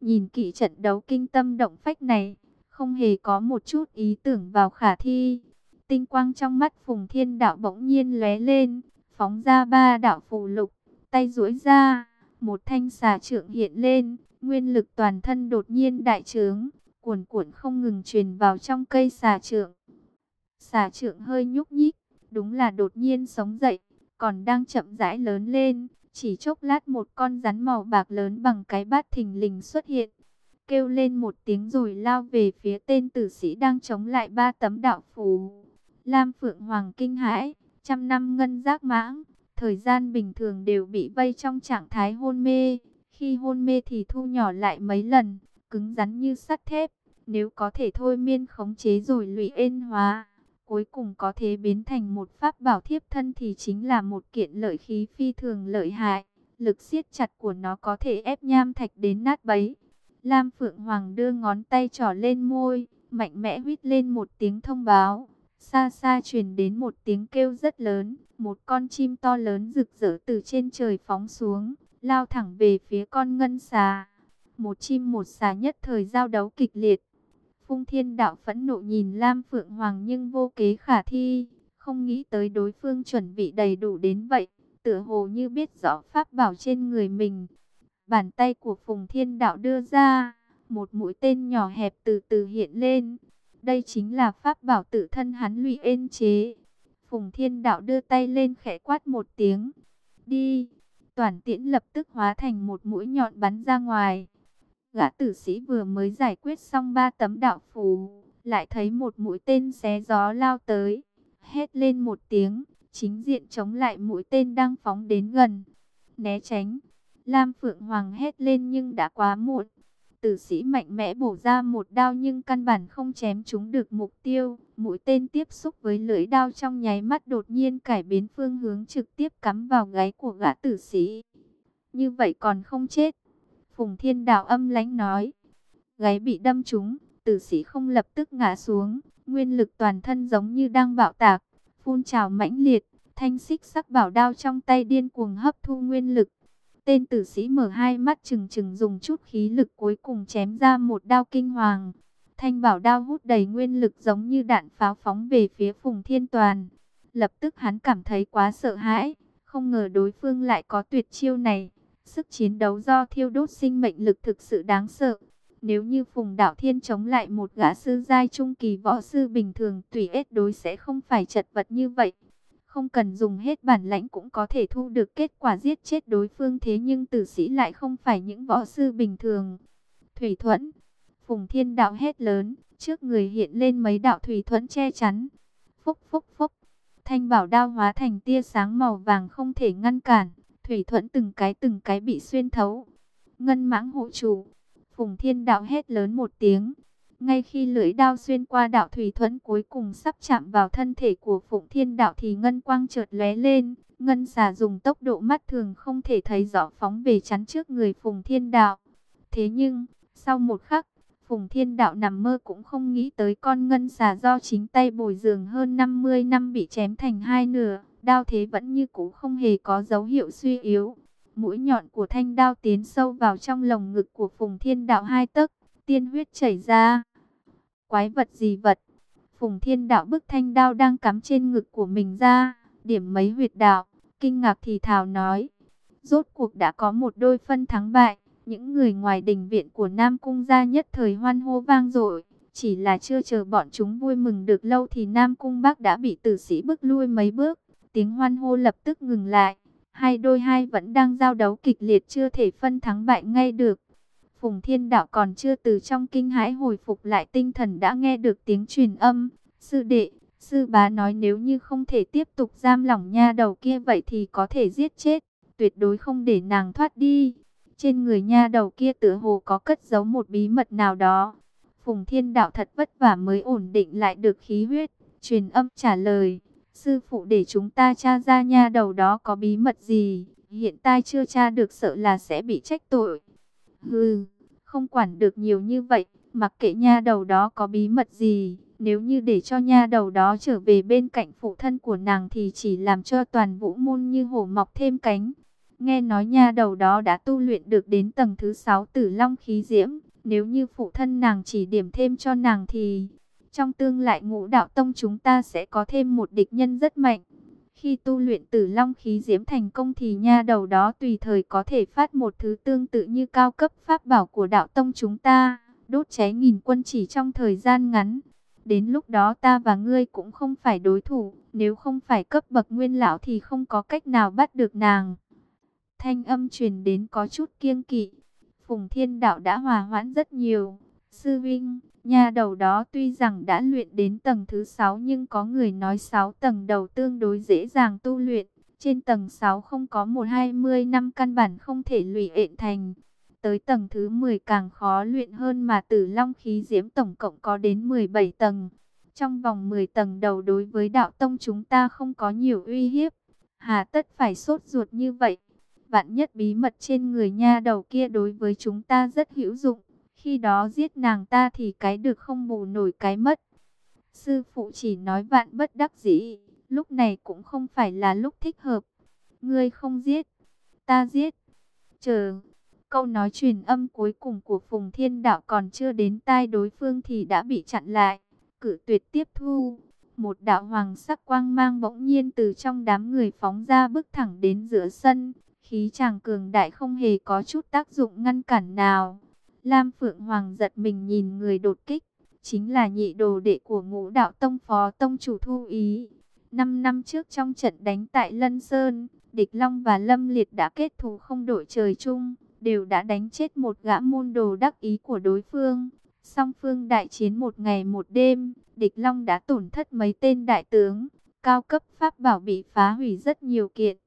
Nhìn kỹ trận đấu kinh tâm động phách này, không hề có một chút ý tưởng vào khả thi. Tinh quang trong mắt Phùng Thiên Đạo bỗng nhiên lóe lên, phóng ra ba đạo phù lục, tay duỗi ra, một thanh xà trượng hiện lên, nguyên lực toàn thân đột nhiên đại trướng, cuồn cuộn không ngừng truyền vào trong cây xà trượng. Xà trượng hơi nhúc nhích, đúng là đột nhiên sống dậy, còn đang chậm rãi lớn lên, chỉ chốc lát một con rắn màu bạc lớn bằng cái bát thình lình xuất hiện, kêu lên một tiếng rồi lao về phía tên tử sĩ đang chống lại ba tấm đạo phù. Lam Phượng Hoàng kinh hãi, trăm năm ngân giác mãng, thời gian bình thường đều bị vây trong trạng thái hôn mê. Khi hôn mê thì thu nhỏ lại mấy lần, cứng rắn như sắt thép. Nếu có thể thôi miên khống chế rồi lụy ên hóa, cuối cùng có thể biến thành một pháp bảo thiếp thân thì chính là một kiện lợi khí phi thường lợi hại. Lực siết chặt của nó có thể ép nham thạch đến nát bấy. Lam Phượng Hoàng đưa ngón tay trỏ lên môi, mạnh mẽ huýt lên một tiếng thông báo. Xa xa truyền đến một tiếng kêu rất lớn, một con chim to lớn rực rỡ từ trên trời phóng xuống, lao thẳng về phía con ngân xà. Một chim một xà nhất thời giao đấu kịch liệt. Phung Thiên Đạo phẫn nộ nhìn Lam Phượng Hoàng nhưng vô kế khả thi, không nghĩ tới đối phương chuẩn bị đầy đủ đến vậy, tựa hồ như biết rõ pháp bảo trên người mình. Bàn tay của Phùng Thiên Đạo đưa ra, một mũi tên nhỏ hẹp từ từ hiện lên, đây chính là pháp bảo tự thân hắn lụy ên chế. Phùng Thiên Đạo đưa tay lên khẽ quát một tiếng. Đi! Toàn tiễn lập tức hóa thành một mũi nhọn bắn ra ngoài. Gã tử sĩ vừa mới giải quyết xong ba tấm đạo phù. Lại thấy một mũi tên xé gió lao tới. Hét lên một tiếng. Chính diện chống lại mũi tên đang phóng đến gần. Né tránh. Lam Phượng Hoàng hét lên nhưng đã quá muộn. Tử sĩ mạnh mẽ bổ ra một đao nhưng căn bản không chém trúng được mục tiêu. Mũi tên tiếp xúc với lưỡi đao trong nháy mắt đột nhiên cải biến phương hướng trực tiếp cắm vào gáy của gã tử sĩ. Như vậy còn không chết. Phùng Thiên Đạo âm lãnh nói. Gáy bị đâm trúng, tử sĩ không lập tức ngã xuống. Nguyên lực toàn thân giống như đang bạo tạc, phun trào mãnh liệt. Thanh xích sắc bảo đao trong tay điên cuồng hấp thu nguyên lực, Tên tử sĩ mở hai mắt chừng chừng dùng chút khí lực cuối cùng chém ra một đao kinh hoàng. Thanh bảo đao hút đầy nguyên lực giống như đạn pháo phóng về phía Phùng Thiên Toàn. Lập tức hắn cảm thấy quá sợ hãi, không ngờ đối phương lại có tuyệt chiêu này. Sức chiến đấu do thiêu đốt sinh mệnh lực thực sự đáng sợ. Nếu như Phùng Đạo Thiên chống lại một gã sư giai trung kỳ võ sư bình thường tùy ết đối sẽ không phải chật vật như vậy. Không cần dùng hết bản lãnh cũng có thể thu được kết quả giết chết đối phương thế nhưng tử sĩ lại không phải những võ sư bình thường. Thủy Thuẫn, Phùng Thiên Đạo hét lớn, trước người hiện lên mấy đạo Thủy Thuẫn che chắn. Phúc phúc phúc, thanh bảo đao hóa thành tia sáng màu vàng không thể ngăn cản. Thủy Thuẫn từng cái từng cái bị xuyên thấu. Ngân mãng hộ chủ, Phùng Thiên Đạo hét lớn một tiếng. Ngay khi lưỡi đao xuyên qua đạo thủy thuẫn cuối cùng sắp chạm vào thân thể của Phụng Thiên Đạo thì ngân quang chợt lóe lên, ngân xà dùng tốc độ mắt thường không thể thấy rõ phóng về chắn trước người Phùng Thiên Đạo. Thế nhưng, sau một khắc, Phùng Thiên Đạo nằm mơ cũng không nghĩ tới con ngân xà do chính tay bồi dường hơn 50 năm bị chém thành hai nửa, đao thế vẫn như cũ không hề có dấu hiệu suy yếu. Mũi nhọn của thanh đao tiến sâu vào trong lồng ngực của Phùng Thiên Đạo hai tấc, tiên huyết chảy ra. Quái vật gì vật? Phùng Thiên Đạo bức thanh đao đang cắm trên ngực của mình ra, điểm mấy huyệt đạo, kinh ngạc thì thào nói. Rốt cuộc đã có một đôi phân thắng bại, những người ngoài đình viện của Nam Cung gia nhất thời hoan hô vang dội. Chỉ là chưa chờ bọn chúng vui mừng được lâu thì Nam Cung Bắc đã bị tử sĩ bước lui mấy bước, tiếng hoan hô lập tức ngừng lại. Hai đôi hai vẫn đang giao đấu kịch liệt chưa thể phân thắng bại ngay được. Phùng Thiên Đạo còn chưa từ trong kinh hãi hồi phục lại tinh thần đã nghe được tiếng truyền âm. Sư đệ, sư bá nói nếu như không thể tiếp tục giam lỏng nha đầu kia vậy thì có thể giết chết. Tuyệt đối không để nàng thoát đi. Trên người nha đầu kia tựa hồ có cất giấu một bí mật nào đó. Phùng Thiên Đạo thật vất vả mới ổn định lại được khí huyết. Truyền âm trả lời. Sư phụ để chúng ta tra ra nha đầu đó có bí mật gì. Hiện tại chưa tra được sợ là sẽ bị trách tội. Hừ không quản được nhiều như vậy, mặc kệ nha đầu đó có bí mật gì, nếu như để cho nha đầu đó trở về bên cạnh phụ thân của nàng thì chỉ làm cho toàn vũ môn như hổ mọc thêm cánh. Nghe nói nha đầu đó đã tu luyện được đến tầng thứ 6 tử long khí diễm, nếu như phụ thân nàng chỉ điểm thêm cho nàng thì trong tương lai ngũ đạo tông chúng ta sẽ có thêm một địch nhân rất mạnh. Khi tu luyện tử long khí diễm thành công thì nha đầu đó tùy thời có thể phát một thứ tương tự như cao cấp pháp bảo của đạo tông chúng ta, đốt cháy nghìn quân chỉ trong thời gian ngắn. Đến lúc đó ta và ngươi cũng không phải đối thủ, nếu không phải cấp bậc nguyên lão thì không có cách nào bắt được nàng. Thanh âm truyền đến có chút kiêng kỵ. Phùng Thiên Đạo đã hòa hoãn rất nhiều. Sư Vinh, Nhà đầu đó tuy rằng đã luyện đến tầng thứ 6 nhưng có người nói 6 tầng đầu tương đối dễ dàng tu luyện. Trên tầng 6 không có một hai mươi năm căn bản không thể luyện ện thành. Tới tầng thứ 10 càng khó luyện hơn mà tử long khí diễm tổng cộng có đến 17 tầng. Trong vòng 10 tầng đầu đối với đạo tông chúng ta không có nhiều uy hiếp. Hà tất phải sốt ruột như vậy. Vạn nhất bí mật trên người nha đầu kia đối với chúng ta rất hữu dụng. Khi đó giết nàng ta thì cái được không bù nổi cái mất. Sư phụ chỉ nói vạn bất đắc dĩ, lúc này cũng không phải là lúc thích hợp. Ngươi không giết, ta giết. Chờ, câu nói truyền âm cuối cùng của Phùng Thiên Đạo còn chưa đến tai đối phương thì đã bị chặn lại. Cử tuyệt tiếp thu. Một đạo hoàng sắc quang mang bỗng nhiên từ trong đám người phóng ra bước thẳng đến giữa sân. Khí chàng cường đại không hề có chút tác dụng ngăn cản nào. Lam Phượng Hoàng giật mình nhìn người đột kích, chính là nhị đồ đệ của ngũ đạo tông phó tông chủ thu ý. Năm năm trước trong trận đánh tại Lân Sơn, Địch Long và Lâm Liệt đã kết thù không đổi trời chung, đều đã đánh chết một gã môn đồ đắc ý của đối phương. Song phương đại chiến một ngày một đêm, Địch Long đã tổn thất mấy tên đại tướng, cao cấp pháp bảo bị phá hủy rất nhiều kiện.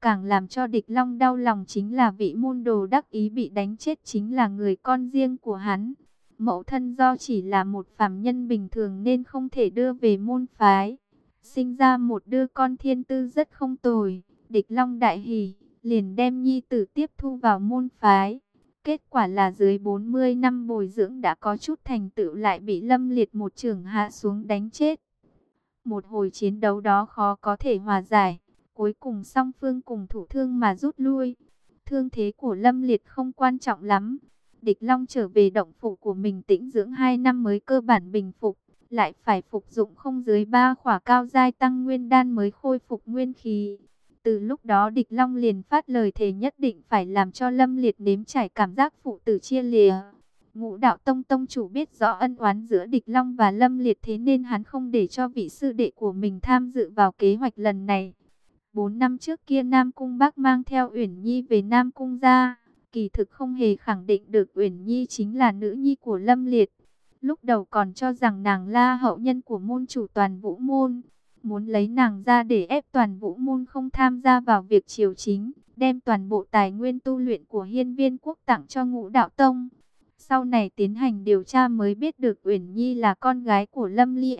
Càng làm cho địch long đau lòng chính là vị môn đồ đắc ý bị đánh chết chính là người con riêng của hắn. Mẫu thân do chỉ là một phàm nhân bình thường nên không thể đưa về môn phái. Sinh ra một đứa con thiên tư rất không tồi. Địch long đại hỷ, liền đem nhi tử tiếp thu vào môn phái. Kết quả là dưới 40 năm bồi dưỡng đã có chút thành tựu lại bị lâm liệt một trường hạ xuống đánh chết. Một hồi chiến đấu đó khó có thể hòa giải. Cuối cùng song phương cùng thủ thương mà rút lui. Thương thế của Lâm Liệt không quan trọng lắm. Địch Long trở về động phủ của mình tĩnh dưỡng 2 năm mới cơ bản bình phục. Lại phải phục dụng không dưới 3 khỏa cao giai tăng nguyên đan mới khôi phục nguyên khí. Từ lúc đó địch long liền phát lời thề nhất định phải làm cho Lâm Liệt nếm trải cảm giác phụ tử chia lìa. Ngũ đạo tông tông chủ biết rõ ân oán giữa địch long và Lâm Liệt thế nên hắn không để cho vị sư đệ của mình tham dự vào kế hoạch lần này. Bốn năm trước kia Nam Cung bắc mang theo Uyển Nhi về Nam Cung ra, kỳ thực không hề khẳng định được Uyển Nhi chính là nữ nhi của Lâm Liệt. Lúc đầu còn cho rằng nàng la hậu nhân của môn chủ toàn vũ môn, muốn lấy nàng ra để ép toàn vũ môn không tham gia vào việc triều chính, đem toàn bộ tài nguyên tu luyện của hiên viên quốc tặng cho ngũ đạo tông. Sau này tiến hành điều tra mới biết được Uyển Nhi là con gái của Lâm Ly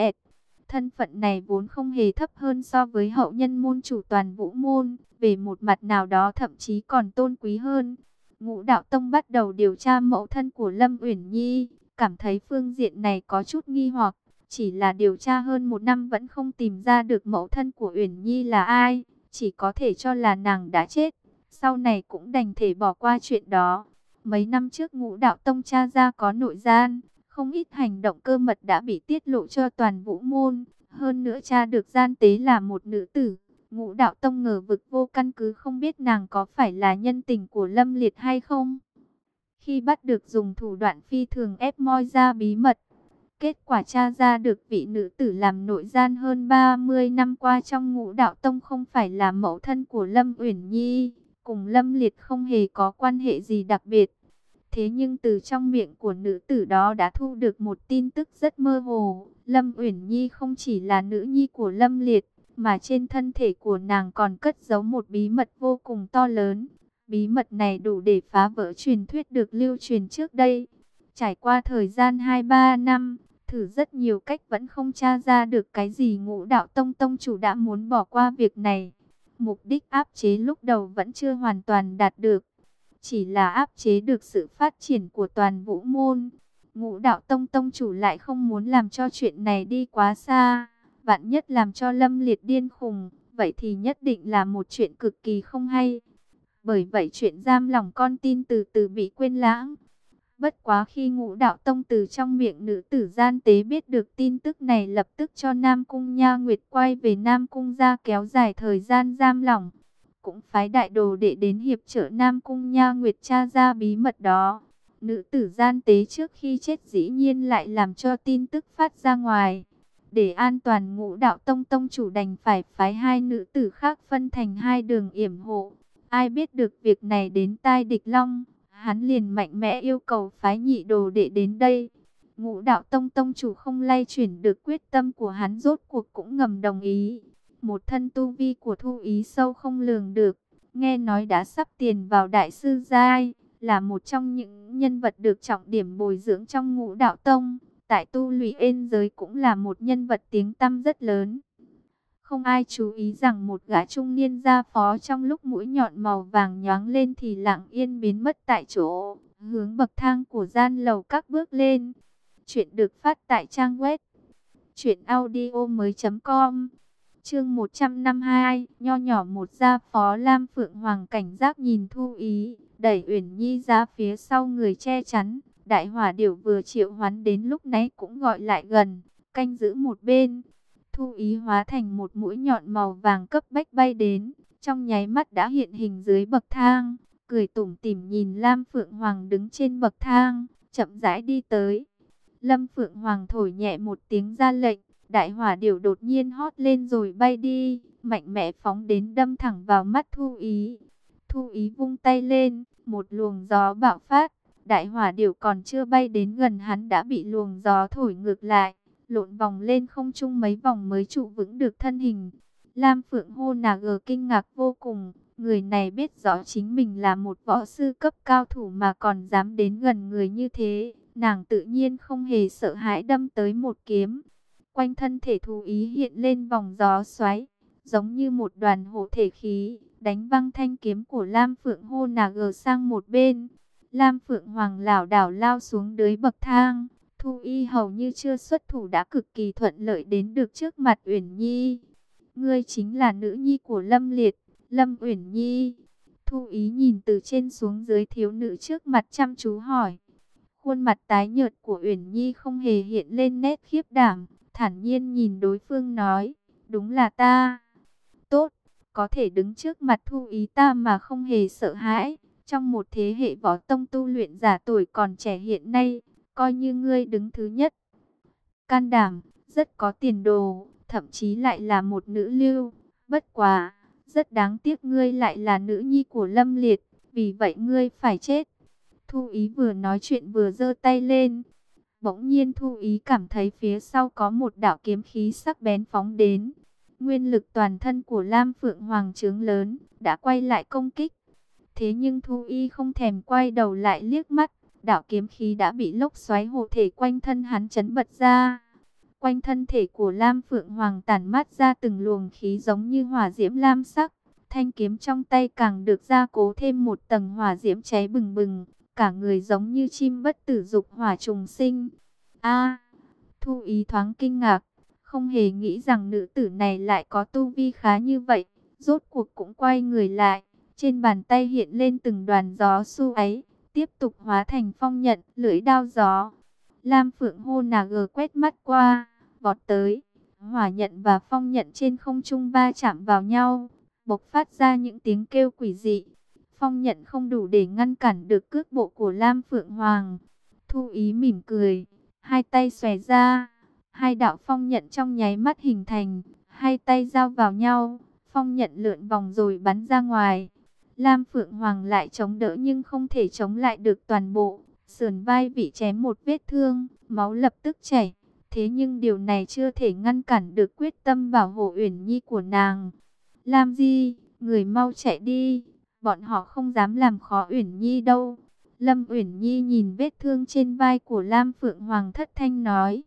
Thân phận này vốn không hề thấp hơn so với hậu nhân môn chủ toàn vũ môn, về một mặt nào đó thậm chí còn tôn quý hơn. Ngũ đạo tông bắt đầu điều tra mẫu thân của Lâm Uyển Nhi, cảm thấy phương diện này có chút nghi hoặc, chỉ là điều tra hơn một năm vẫn không tìm ra được mẫu thân của Uyển Nhi là ai, chỉ có thể cho là nàng đã chết. Sau này cũng đành thể bỏ qua chuyện đó. Mấy năm trước ngũ đạo tông cha ra có nội gian, không ít hành động cơ mật đã bị tiết lộ cho toàn vũ môn. Hơn nữa cha được gian tế là một nữ tử. Ngũ đạo tông ngờ vực vô căn cứ không biết nàng có phải là nhân tình của Lâm Liệt hay không. Khi bắt được dùng thủ đoạn phi thường ép moi ra bí mật, Kết quả tra ra được vị nữ tử làm nội gian hơn 30 năm qua trong ngũ đạo tông không phải là mẫu thân của Lâm Uyển Nhi, cùng Lâm Liệt không hề có quan hệ gì đặc biệt. Thế nhưng từ trong miệng của nữ tử đó đã thu được một tin tức rất mơ hồ. Lâm Uyển Nhi không chỉ là nữ nhi của Lâm Liệt, mà trên thân thể của nàng còn cất giấu một bí mật vô cùng to lớn. Bí mật này đủ để phá vỡ truyền thuyết được lưu truyền trước đây. Trải qua thời gian 2-3 năm, thử rất nhiều cách vẫn không tra ra được cái gì ngũ đạo tông tông chủ đã muốn bỏ qua việc này. Mục đích áp chế lúc đầu vẫn chưa hoàn toàn đạt được. Chỉ là áp chế được sự phát triển của toàn vũ môn. Ngũ đạo tông tông chủ lại không muốn làm cho chuyện này đi quá xa. Vạn nhất làm cho lâm liệt điên khùng. Vậy thì nhất định là một chuyện cực kỳ không hay. Bởi vậy chuyện giam lòng con tin từ từ bị quên lãng. Bất quá khi ngũ đạo tông từ trong miệng nữ tử gian tế biết được tin tức này lập tức cho Nam Cung Nha Nguyệt quay về Nam Cung ra kéo dài thời gian giam lỏng. Cũng phái đại đồ để đến hiệp trợ Nam Cung Nha Nguyệt cha ra bí mật đó. Nữ tử gian tế trước khi chết dĩ nhiên lại làm cho tin tức phát ra ngoài. Để an toàn ngũ đạo tông tông chủ đành phải phái hai nữ tử khác phân thành hai đường yểm hộ. Ai biết được việc này đến tai địch long, Hắn liền mạnh mẽ yêu cầu phái nhị đồ đệ đến đây. Ngũ đạo tông tông chủ không lay chuyển được quyết tâm của hắn rốt cuộc cũng ngầm đồng ý. Một thân tu vi của thu ý sâu không lường được. Nghe nói đã sắp tiền vào đại sư giai. Là một trong những nhân vật được trọng điểm bồi dưỡng trong ngũ đạo tông. Tại tu lụy ên giới cũng là một nhân vật tiếng tăm rất lớn. Không ai chú ý rằng một gã trung niên gia phó trong lúc mũi nhọn màu vàng nhoáng lên thì lặng yên biến mất tại chỗ, hướng bậc thang của gian lầu các bước lên. Chuyện được phát tại trang web chuyện audio mới com Chương 152, nho nhỏ một gia phó Lam Phượng Hoàng cảnh giác nhìn Thu Ý, đẩy Uyển Nhi ra phía sau người che chắn. Đại Hỏa Điểu vừa triệu hoán đến lúc nãy cũng gọi lại gần, canh giữ một bên. Thu ý hóa thành một mũi nhọn màu vàng cấp bách bay đến, trong nháy mắt đã hiện hình dưới bậc thang, cười tủm tỉm nhìn Lam Phượng Hoàng đứng trên bậc thang, chậm rãi đi tới. Lâm Phượng Hoàng thổi nhẹ một tiếng ra lệnh, đại hỏa điểu đột nhiên hót lên rồi bay đi, mạnh mẽ phóng đến đâm thẳng vào mắt Thu ý. Thu ý vung tay lên, một luồng gió bạo phát, đại hỏa điểu còn chưa bay đến gần hắn đã bị luồng gió thổi ngược lại lộn vòng lên không trung mấy vòng mới trụ vững được thân hình. Lam Phượng hô nà gờ kinh ngạc vô cùng, người này biết rõ chính mình là một võ sư cấp cao thủ mà còn dám đến gần người như thế, nàng tự nhiên không hề sợ hãi đâm tới một kiếm. Quanh thân thể thú ý hiện lên vòng gió xoáy, giống như một đoàn hộ thể khí, đánh văng thanh kiếm của Lam Phượng hô nà gờ sang một bên. Lam Phượng Hoàng lảo đảo lao xuống dưới bậc thang, Thu Y hầu như chưa xuất thủ đã cực kỳ thuận lợi đến được trước mặt Uyển Nhi. Ngươi chính là nữ nhi của Lâm Liệt, Lâm Uyển Nhi. Thu Ý nhìn từ trên xuống dưới thiếu nữ trước mặt chăm chú hỏi. Khuôn mặt tái nhợt của Uyển Nhi không hề hiện lên nét khiếp đảm, thản nhiên nhìn đối phương nói, đúng là ta. Tốt, có thể đứng trước mặt thu ý ta mà không hề sợ hãi. Trong một thế hệ võ tông tu luyện giả tuổi còn trẻ hiện nay, coi như ngươi đứng thứ nhất. Can đảm, rất có tiền đồ, thậm chí lại là một nữ lưu. Bất quá, rất đáng tiếc ngươi lại là nữ nhi của Lâm Liệt, vì vậy ngươi phải chết. Thu ý vừa nói chuyện vừa giơ tay lên. Bỗng nhiên Thu ý cảm thấy phía sau có một đạo kiếm khí sắc bén phóng đến. Nguyên lực toàn thân của Lam Phượng Hoàng trướng lớn, đã quay lại công kích. Thế nhưng Thu y không thèm quay đầu lại liếc mắt, đạo kiếm khí đã bị lốc xoáy hộ thể quanh thân hắn chấn bật ra. Quanh thân thể của Lam Phượng Hoàng tản mát ra từng luồng khí giống như hỏa diễm lam sắc. Thanh kiếm trong tay càng được gia cố thêm một tầng hỏa diễm cháy bừng bừng, cả người giống như chim bất tử dục hỏa trùng sinh. A, Thu ý thoáng kinh ngạc, không hề nghĩ rằng nữ tử này lại có tu vi khá như vậy, rốt cuộc cũng quay người lại, trên bàn tay hiện lên từng đoàn gió su ấy, tiếp tục hóa thành phong nhận, lưỡi đao gió. Lam Phượng hô nà gờ quét mắt qua, vọt tới, hỏa nhận và phong nhận trên không trung va chạm vào nhau, bộc phát ra những tiếng kêu quỷ dị. Phong nhận không đủ để ngăn cản được cước bộ của Lam Phượng Hoàng. Thu ý mỉm cười, hai tay xòe ra, hai đạo phong nhận trong nháy mắt hình thành, hai tay giao vào nhau, phong nhận lượn vòng rồi bắn ra ngoài. Lam Phượng Hoàng lại chống đỡ nhưng không thể chống lại được toàn bộ, sườn vai bị chém một vết thương, máu lập tức chảy. Thế nhưng điều này chưa thể ngăn cản được quyết tâm bảo hộ Uyển Nhi của nàng. Lam Di, người mau chạy đi, bọn họ không dám làm khó Uyển Nhi đâu. Lâm Uyển Nhi nhìn vết thương trên vai của Lam Phượng Hoàng thất thanh nói.